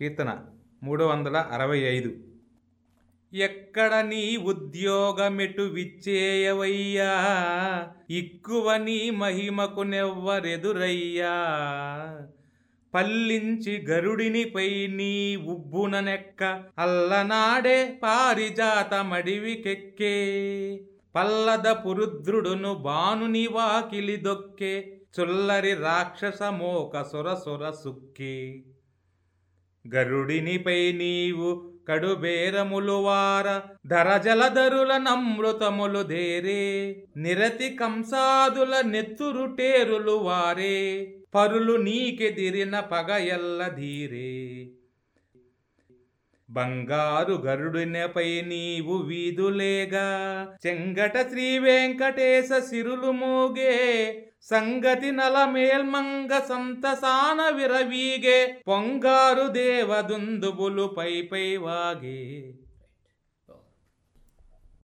కీర్తన మూడు వందల అరవై ఐదు. ఎక్కడ నీ ఉద్యోగమెటు విచ్చేయవయ్యా ఇక్కువ నీ మహిమకు నెవ్వరెదురయ్యా? పల్లించి గరుడినిపై నీ ఉబ్బుననెక్క అల్లనాడే పారిజాతమడివికెక్కే. పల్లద పురుద్రుడును బానుని వాకిలి దొక్కే చుల్లరి రాక్షసమోక సురసుర సుక్కే. గరుడినిపై నీవు కడుబేరములు వార ధరజలధరుల నమృతములు దేరే. నిరతి కంసాదుల నెత్తురుటేరులు వారే పరులు నీకెదిరిన పగయల్ల ధీరే బంగారు గరుడినపై నీవు వీధులేగా. చెంగట శ్రీ వెంకటేశ సిరులు మోగే. సంగతి నలమేల్మంగ సంతసాన విరవీగే. పొంగారు దేవదుందుబులు పై పై వాగే.